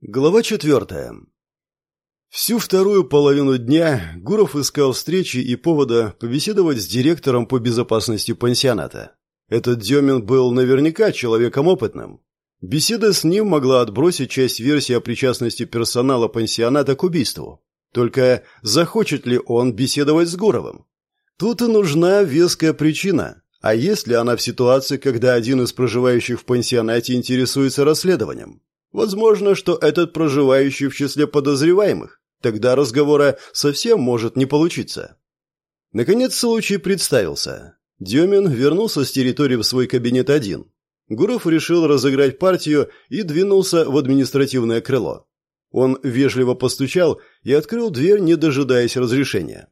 Глава четвертая. Всю вторую половину дня Гуров искал встречи и повода побеседовать с директором по безопасности пансионата. Этот Демин был наверняка человеком опытным. Беседа с ним могла отбросить часть версии о причастности персонала пансионата к убийству. Только захочет ли он беседовать с Гуровым? Тут и нужна веская причина. А есть ли она в ситуации, когда один из проживающих в пансионате интересуется расследованием? Возможно, что этот проживающий в числе подозреваемых. Тогда разговора совсем может не получиться. Наконец случай представился. Демин вернулся с территории в свой кабинет один. Гуров решил разыграть партию и двинулся в административное крыло. Он вежливо постучал и открыл дверь, не дожидаясь разрешения.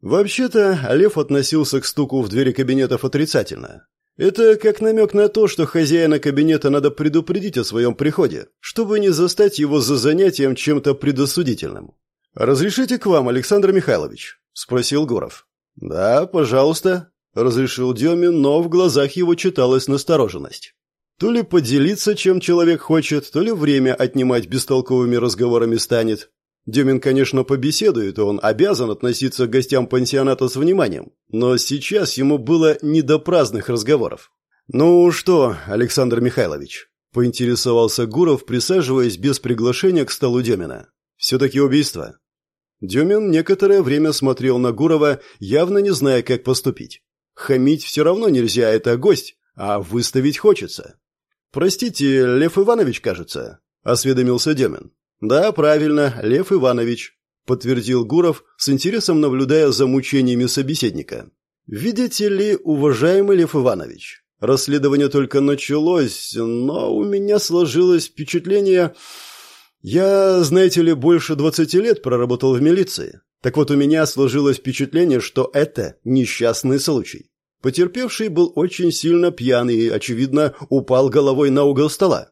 Вообще-то, Лев относился к стуку в двери кабинетов отрицательно. Это как намек на то, что хозяина кабинета надо предупредить о своем приходе, чтобы не застать его за занятием чем-то предосудительным. «Разрешите к вам, Александр Михайлович?» – спросил Гуров. «Да, пожалуйста», – разрешил Демин, но в глазах его читалась настороженность. То ли поделиться, чем человек хочет, то ли время отнимать бестолковыми разговорами станет. Демин, конечно, побеседует, и он обязан относиться к гостям пансионата с вниманием, но сейчас ему было не до праздных разговоров. «Ну что, Александр Михайлович?» – поинтересовался Гуров, присаживаясь без приглашения к столу Демина. «Все-таки убийство». Демин некоторое время смотрел на Гурова, явно не зная, как поступить. Хамить все равно нельзя, это гость, а выставить хочется. «Простите, Лев Иванович, кажется», – осведомился Демин. «Да, правильно, Лев Иванович», – подтвердил Гуров, с интересом наблюдая за мучениями собеседника. «Видите ли, уважаемый Лев Иванович, расследование только началось, но у меня сложилось впечатление... Я, знаете ли, больше двадцати лет проработал в милиции. Так вот, у меня сложилось впечатление, что это несчастный случай. Потерпевший был очень сильно пьяный и, очевидно, упал головой на угол стола.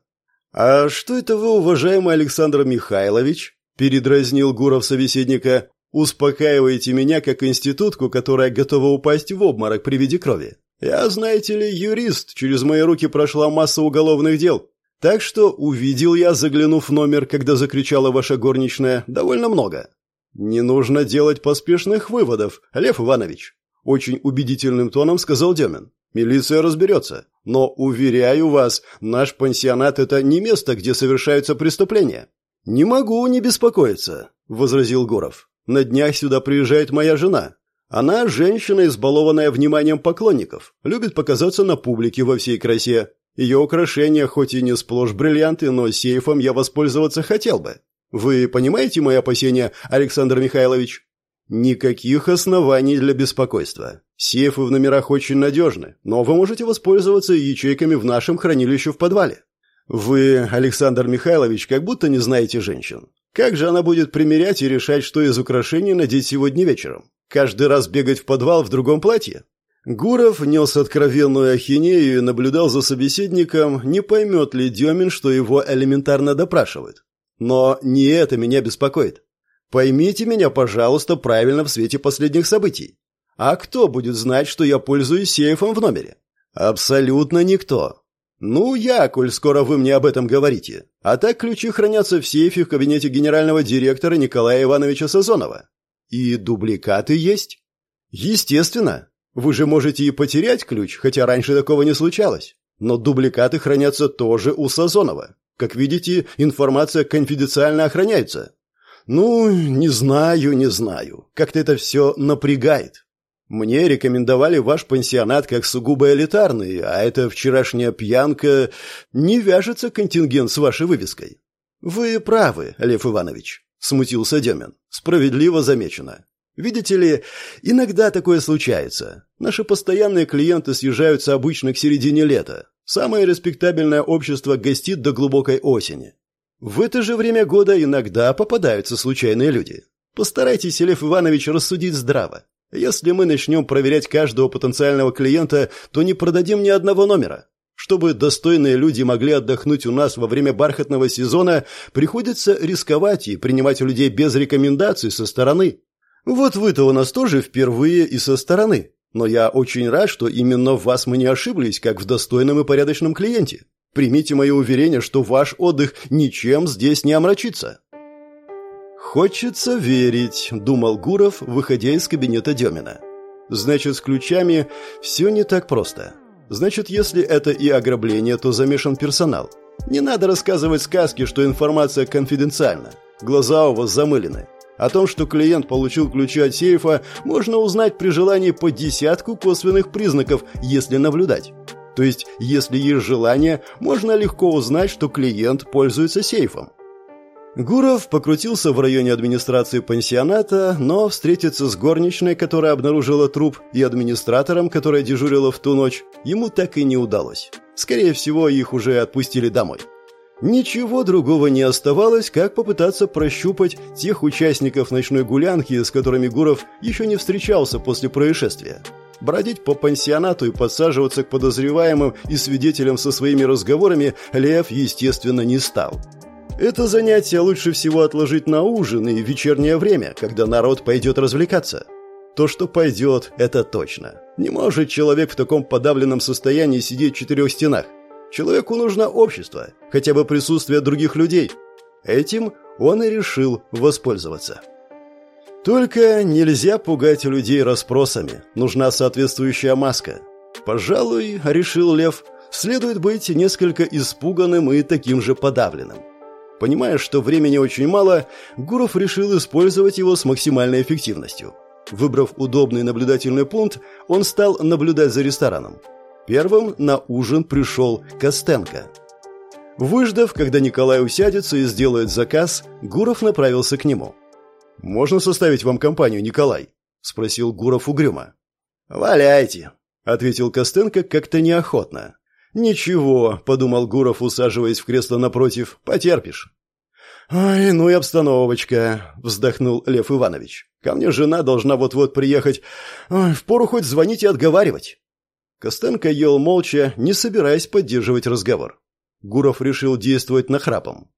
«А что это вы, уважаемый Александр Михайлович?» – передразнил Гуров собеседника. «Успокаиваете меня, как институтку, которая готова упасть в обморок при виде крови. Я, знаете ли, юрист, через мои руки прошла масса уголовных дел. Так что увидел я, заглянув в номер, когда закричала ваша горничная, довольно много. Не нужно делать поспешных выводов, Лев Иванович», – очень убедительным тоном сказал Демин. Милиция разберется. Но, уверяю вас, наш пансионат – это не место, где совершаются преступления». «Не могу не беспокоиться», – возразил Гуров. «На днях сюда приезжает моя жена. Она женщина, избалованная вниманием поклонников, любит показаться на публике во всей красе. Ее украшения хоть и не сплошь бриллианты, но сейфом я воспользоваться хотел бы. Вы понимаете мои опасения, Александр Михайлович?» Никаких оснований для беспокойства. Сейфы в номерах очень надежны, но вы можете воспользоваться ячейками в нашем хранилище в подвале. Вы, Александр Михайлович, как будто не знаете женщин. Как же она будет примерять и решать, что из украшений надеть сегодня вечером? Каждый раз бегать в подвал в другом платье? Гуров нес откровенную ахинею и наблюдал за собеседником, не поймет ли Демин, что его элементарно допрашивают. Но не это меня беспокоит. Поймите меня, пожалуйста, правильно в свете последних событий. А кто будет знать, что я пользуюсь сейфом в номере? Абсолютно никто. Ну, я, коль скоро вы мне об этом говорите. А так ключи хранятся в сейфе в кабинете генерального директора Николая Ивановича Сазонова. И дубликаты есть? Естественно. Вы же можете и потерять ключ, хотя раньше такого не случалось. Но дубликаты хранятся тоже у Сазонова. Как видите, информация конфиденциально охраняется. «Ну, не знаю, не знаю. Как-то это все напрягает. Мне рекомендовали ваш пансионат как сугубо элитарный, а эта вчерашняя пьянка не вяжется контингент с вашей вывеской». «Вы правы, Лев Иванович», — смутился Демин. «Справедливо замечено. Видите ли, иногда такое случается. Наши постоянные клиенты съезжаются обычно к середине лета. Самое респектабельное общество гостит до глубокой осени. В это же время года иногда попадаются случайные люди. Постарайтесь, Лев Иванович, рассудить здраво. Если мы начнем проверять каждого потенциального клиента, то не продадим ни одного номера. Чтобы достойные люди могли отдохнуть у нас во время бархатного сезона, приходится рисковать и принимать людей без рекомендаций со стороны. Вот вы-то у нас тоже впервые и со стороны. Но я очень рад, что именно в вас мы не ошиблись, как в достойном и порядочном клиенте. Примите мое уверение, что ваш отдых ничем здесь не омрачится». «Хочется верить», — думал Гуров, выходя из кабинета Демина. «Значит, с ключами все не так просто. Значит, если это и ограбление, то замешан персонал. Не надо рассказывать сказки, что информация конфиденциальна. Глаза у вас замылены. О том, что клиент получил ключи от сейфа, можно узнать при желании по десятку косвенных признаков, если наблюдать. То есть, если есть желание, можно легко узнать, что клиент пользуется сейфом. Гуров покрутился в районе администрации пансионата, но встретиться с горничной, которая обнаружила труп, и администратором, которая дежурила в ту ночь, ему так и не удалось. Скорее всего, их уже отпустили домой. Ничего другого не оставалось, как попытаться прощупать тех участников ночной гулянки, с которыми Гуров еще не встречался после происшествия. Бродить по пансионату и подсаживаться к подозреваемым и свидетелям со своими разговорами Лев, естественно, не стал. Это занятие лучше всего отложить на ужин и вечернее время, когда народ пойдет развлекаться. То, что пойдет, это точно. Не может человек в таком подавленном состоянии сидеть в четырех стенах. Человеку нужно общество, хотя бы присутствие других людей. Этим он и решил воспользоваться. Только нельзя пугать людей расспросами. Нужна соответствующая маска. Пожалуй, решил Лев, следует быть несколько испуганным и таким же подавленным. Понимая, что времени очень мало, Гуров решил использовать его с максимальной эффективностью. Выбрав удобный наблюдательный пункт, он стал наблюдать за рестораном. Первым на ужин пришел Костенко. Выждав, когда Николай усядется и сделает заказ, Гуров направился к нему. «Можно составить вам компанию, Николай?» – спросил Гуров угрюмо. «Валяйте», – ответил Костенко как-то неохотно. «Ничего», – подумал Гуров, усаживаясь в кресло напротив, – «потерпишь». «Ой, ну и обстановочка», — вздохнул Лев Иванович. «Ко мне жена должна вот-вот приехать. Ой, впору хоть звонить и отговаривать». Костенко ел молча, не собираясь поддерживать разговор. Гуров решил действовать нахрапом.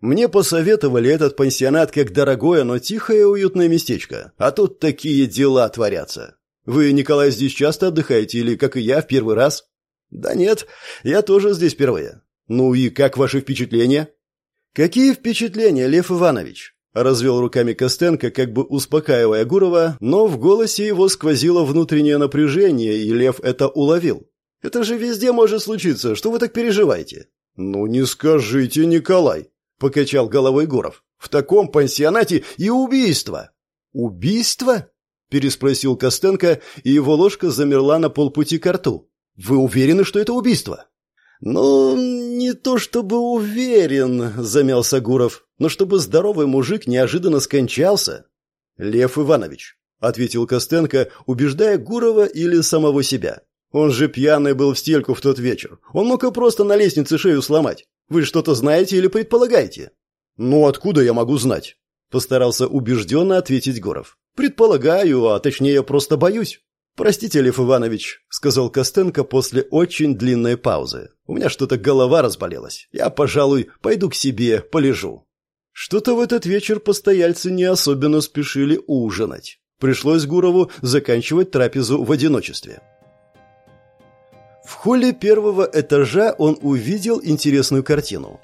«Мне посоветовали этот пансионат как дорогое, но тихое и уютное местечко. А тут такие дела творятся. Вы, Николай, здесь часто отдыхаете или, как и я, в первый раз?» «Да нет, я тоже здесь впервые. Ну и как ваши впечатления?» «Какие впечатления, Лев Иванович?» Развел руками Костенко, как бы успокаивая Гурова, но в голосе его сквозило внутреннее напряжение, и Лев это уловил. «Это же везде может случиться, что вы так переживаете?» «Ну не скажите, Николай!» — покачал головой Гуров. «В таком пансионате и убийство!» «Убийство?» — переспросил Костенко, и его ложка замерла на полпути к рту. «Вы уверены, что это убийство?» «Ну, не то чтобы уверен», — замялся Гуров, «но чтобы здоровый мужик неожиданно скончался». «Лев Иванович», — ответил Костенко, убеждая Гурова или самого себя. «Он же пьяный был в стельку в тот вечер. Он мог и просто на лестнице шею сломать. Вы что-то знаете или предполагаете?» «Ну, откуда я могу знать?» — постарался убежденно ответить Гуров. «Предполагаю, а точнее просто боюсь». «Простите, Лев Иванович», — сказал Костенко после очень длинной паузы. «У меня что-то голова разболелась. Я, пожалуй, пойду к себе, полежу». Что-то в этот вечер постояльцы не особенно спешили ужинать. Пришлось Гурову заканчивать трапезу в одиночестве. В холле первого этажа он увидел интересную картину.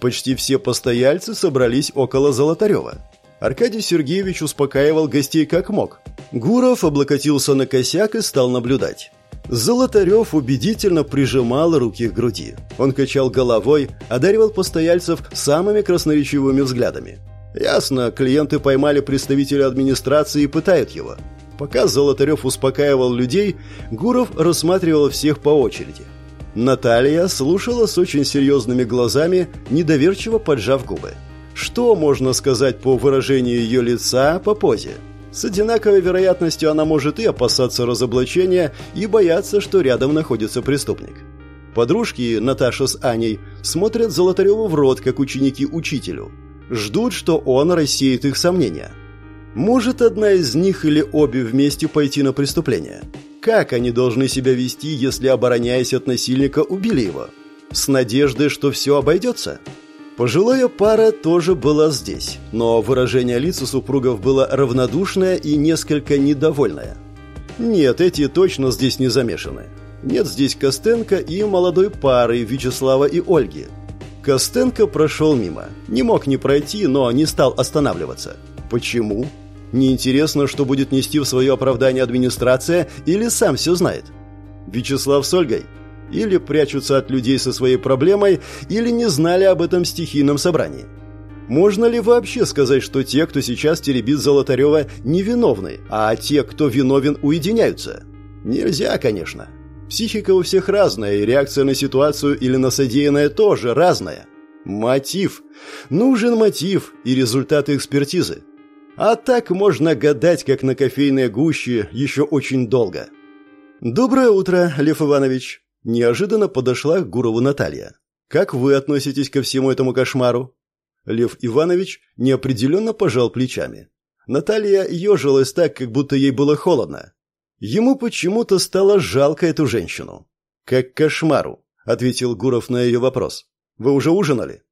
Почти все постояльцы собрались около Золотарева. Аркадий Сергеевич успокаивал гостей как мог. Гуров облокотился на косяк и стал наблюдать. Золотарев убедительно прижимал руки к груди. Он качал головой, одаривал постояльцев самыми красноречивыми взглядами. Ясно, клиенты поймали представителя администрации и пытают его. Пока Золотарев успокаивал людей, Гуров рассматривал всех по очереди. Наталья слушала с очень серьезными глазами, недоверчиво поджав губы. Что можно сказать по выражению ее лица, по позе? С одинаковой вероятностью она может и опасаться разоблачения, и бояться, что рядом находится преступник. Подружки, Наташа с Аней, смотрят Золотареву в рот, как ученики учителю. Ждут, что он рассеет их сомнения. Может одна из них или обе вместе пойти на преступление? Как они должны себя вести, если, обороняясь от насильника, убили его? С надеждой, что все обойдется? Пожилая пара тоже была здесь, но выражение лица супругов было равнодушное и несколько недовольное. Нет, эти точно здесь не замешаны. Нет здесь Костенко и молодой пары Вячеслава и Ольги. Костенко прошел мимо. Не мог не пройти, но не стал останавливаться. Почему? Неинтересно, что будет нести в свое оправдание администрация или сам все знает. Вячеслав с Ольгой? Или прячутся от людей со своей проблемой, или не знали об этом стихийном собрании. Можно ли вообще сказать, что те, кто сейчас теребит Золотарева, невиновны, а те, кто виновен, уединяются? Нельзя, конечно. Психика у всех разная, и реакция на ситуацию или на содеянное тоже разная. Мотив. Нужен мотив и результаты экспертизы. А так можно гадать, как на кофейной гуще, еще очень долго. «Доброе утро, Лев Иванович!» Неожиданно подошла к Гурову Наталья. «Как вы относитесь ко всему этому кошмару?» Лев Иванович неопределенно пожал плечами. Наталья ежилась так, как будто ей было холодно. Ему почему-то стало жалко эту женщину. «Как кошмару», — ответил Гуров на ее вопрос. «Вы уже ужинали?»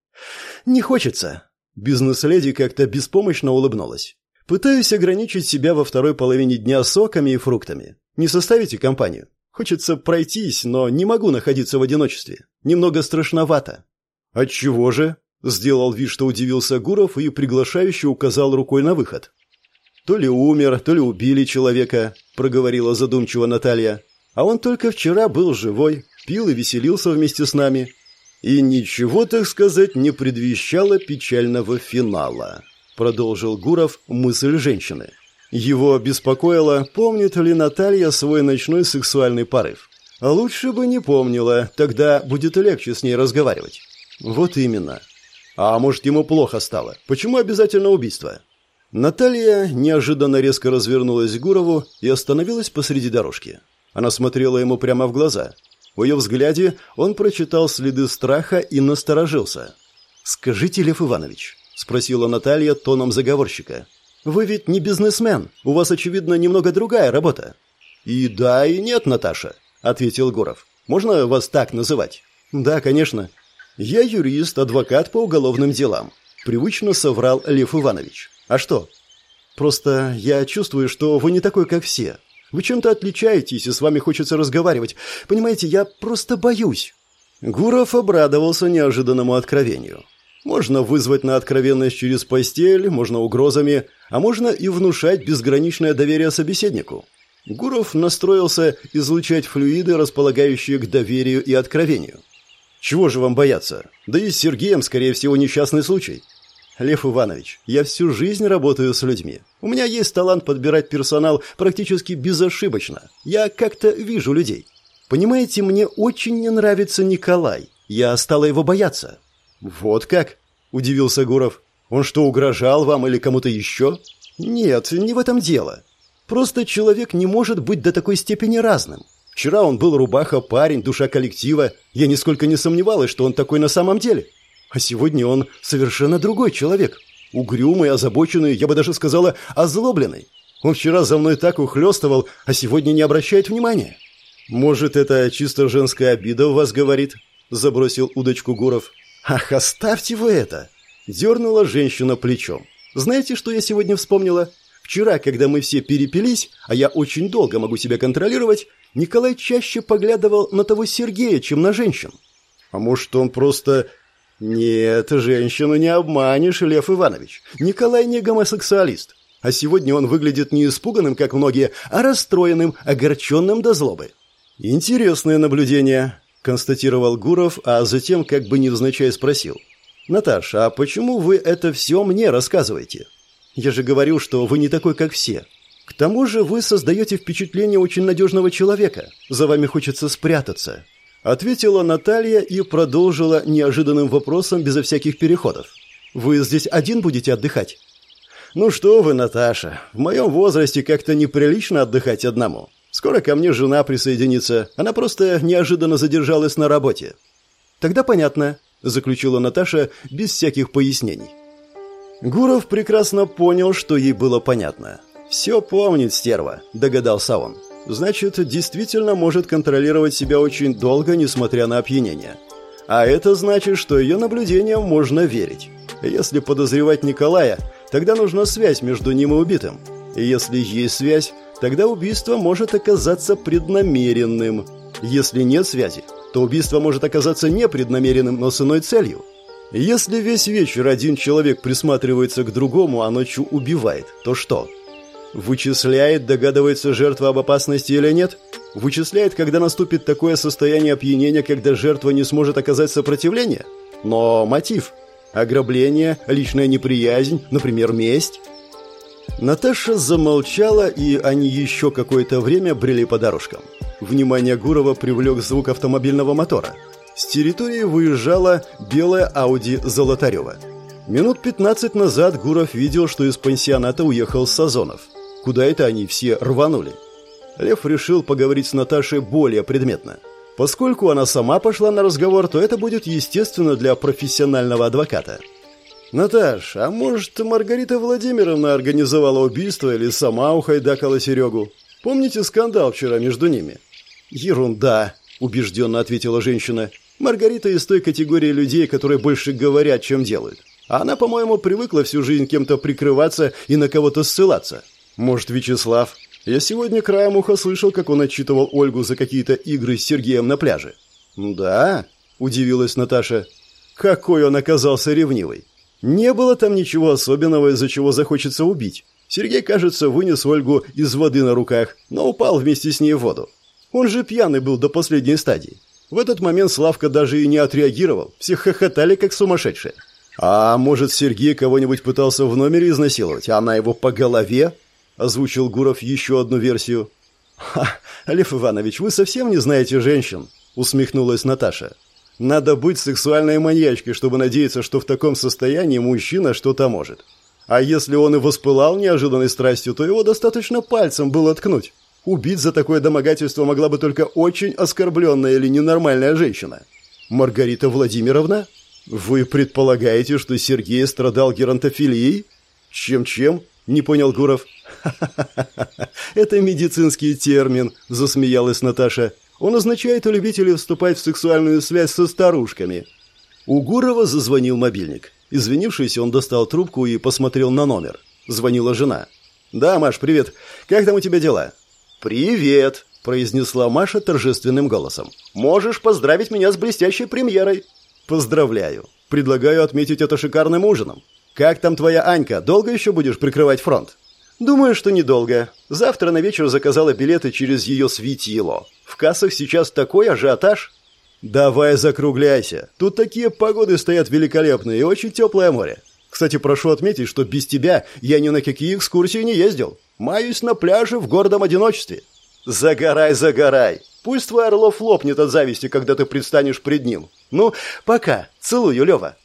«Не хочется», Бизнес-леди как-то беспомощно улыбнулась. «Пытаюсь ограничить себя во второй половине дня соками и фруктами. Не составите компанию? Хочется пройтись, но не могу находиться в одиночестве. Немного страшновато». «Отчего же?» – сделал вид, что удивился Гуров и приглашающе указал рукой на выход. «То ли умер, то ли убили человека», – проговорила задумчиво Наталья. «А он только вчера был живой, пил и веселился вместе с нами. И ничего, так сказать, не предвещало печального финала, продолжил Гуров мысль женщины. Его беспокоило, помнит ли Наталья свой ночной сексуальный порыв. Лучше бы не помнила, тогда будет легче с ней разговаривать. Вот именно. А может, ему плохо стало? Почему обязательно убийство? Наталья неожиданно резко развернулась к Гурову и остановилась посреди дорожки. Она смотрела ему прямо в глаза. В ее взгляде он прочитал следы страха и насторожился. «Скажите, Лев Иванович», — спросила Наталья тоном заговорщика, — «вы ведь не бизнесмен, у вас, очевидно, немного другая работа». «И да, и нет, Наташа», — ответил Гуров. «Можно вас так называть?» «Да, конечно». «Я юрист, адвокат по уголовным делам», — привычно соврал Лев Иванович. «А что?» «Просто я чувствую, что вы не такой, как все. Вы чем-то отличаетесь, и с вами хочется разговаривать. Понимаете, я просто боюсь». Гуров обрадовался неожиданному откровению. Можно вызвать на откровенность через постель, можно угрозами, а можно и внушать безграничное доверие собеседнику. Гуров настроился излучать флюиды, располагающие к доверию и откровению. Чего же вам бояться? Да и с Сергеем, скорее всего, несчастный случай. Лев Иванович, я всю жизнь работаю с людьми. У меня есть талант подбирать персонал практически безошибочно. Я как-то вижу людей. Понимаете, мне очень не нравится Николай. Я стала его бояться. Вот как? Удивился Гуров. Он что, угрожал вам или кому-то еще? Нет, не в этом дело. Просто человек не может быть до такой степени разным. Вчера он был рубаха, парень, душа коллектива. Я нисколько не сомневалась, что он такой на самом деле. А сегодня он совершенно другой человек. Угрюмый, озабоченный, я бы даже сказала, озлобленный. Он вчера за мной так ухлёстывал, а сегодня не обращает внимания. Может, это чисто женская обида у вас говорит? Забросил удочку Гуров. Ах, оставьте вы это! Дернула женщина плечом. Знаете, что я сегодня вспомнила? Вчера, когда мы все перепились, а я очень долго могу себя контролировать, Николай чаще поглядывал на того Сергея, чем на женщин. А может, он просто «Нет, женщину не обманешь, Лев Иванович. Николай не гомосексуалист. А сегодня он выглядит не испуганным, как многие, а расстроенным, огорченным до злобы». «Интересное наблюдение», — констатировал Гуров, а затем как бы невзначай спросил. «Наташа, а почему вы это все мне рассказываете? Я же говорю, что вы не такой, как все. К тому же вы создаете впечатление очень надежного человека. За вами хочется спрятаться. Ответила Наталья и продолжила неожиданным вопросом безо всяких переходов. «Вы здесь один будете отдыхать?» «Ну что вы, Наташа, в моем возрасте как-то неприлично отдыхать одному. Скоро ко мне жена присоединится. Она просто неожиданно задержалась на работе». «Тогда понятно», — заключила Наташа без всяких пояснений. Гуров прекрасно понял, что ей было понятно. «Все помнит стерва», — догадался он значит, действительно может контролировать себя очень долго, несмотря на опьянение. А это значит, что ее наблюдениям можно верить. Если подозревать Николая, тогда нужна связь между ним и убитым. Если есть связь, тогда убийство может оказаться преднамеренным. Если нет связи, то убийство может оказаться непреднамеренным, но с иной целью. Если весь вечер один человек присматривается к другому, а ночью убивает, то что? Вычисляет, догадывается жертва об опасности или нет? Вычисляет, когда наступит такое состояние опьянения, когда жертва не сможет оказать сопротивление? Но мотив? Ограбление, личная неприязнь, например, месть? Наташа замолчала, и они еще какое-то время брели по дорожкам. Внимание Гурова привлек звук автомобильного мотора. С территории выезжала белая Ауди Золотарева. Минут 15 назад Гуров видел, что из пансионата уехал Сазонов. Куда это они все рванули? Лев решил поговорить с Наташей более предметно. Поскольку она сама пошла на разговор, то это будет естественно для профессионального адвоката. «Наташ, а может, Маргарита Владимировна организовала убийство или сама ухайдакала Серегу? Помните скандал вчера между ними?» «Ерунда», – убежденно ответила женщина. «Маргарита из той категории людей, которые больше говорят, чем делают. Она, по-моему, привыкла всю жизнь кем-то прикрываться и на кого-то ссылаться. Может, Вячеслав? Я сегодня краем уха слышал, как он отчитывал Ольгу за какие-то игры с Сергеем на пляже. Да, удивилась Наташа. Какой он оказался ревнивый. Не было там ничего особенного, из-за чего захочется убить. Сергей, кажется, вынес Ольгу из воды на руках, но упал вместе с ней в воду. Он же пьяный был до последней стадии. В этот момент Славка даже и не отреагировал. Все хохотали, как сумасшедшие. А может, Сергей кого-нибудь пытался в номере изнасиловать, а она его по голове? Озвучил Гуров еще одну версию. «Ха, Лев Иванович, вы совсем не знаете женщин?» Усмехнулась Наташа. «Надо быть сексуальной маньячкой, чтобы надеяться, что в таком состоянии мужчина что-то может. А если он и воспылал неожиданной страстью, то его достаточно пальцем было ткнуть. Убить за такое домогательство могла бы только очень оскорбленная или ненормальная женщина. Маргарита Владимировна? Вы предполагаете, что Сергей страдал геронтофилией? Чем-чем? Не понял Гуров. Это медицинский термин, засмеялась Наташа. Он означает у любителей вступать в сексуальную связь со старушками. У Гурова зазвонил мобильник. Извинившись, он достал трубку и посмотрел на номер. Звонила жена. «Да, Маш, привет. Как там у тебя дела?» «Привет», – произнесла Маша торжественным голосом. «Можешь поздравить меня с блестящей премьерой». «Поздравляю. Предлагаю отметить это шикарным ужином. Как там твоя Анька? Долго еще будешь прикрывать фронт?» «Думаю, что недолго. Завтра на вечер заказала билеты через ее светило. В кассах сейчас такой ажиотаж». «Давай закругляйся. Тут такие погоды стоят великолепные и очень теплое море. Кстати, прошу отметить, что без тебя я ни на какие экскурсии не ездил. Маюсь на пляже в гордом одиночестве». «Загорай, загорай. Пусть твой Орлов лопнет от зависти, когда ты предстанешь пред ним. Ну, пока. Целую, Лева».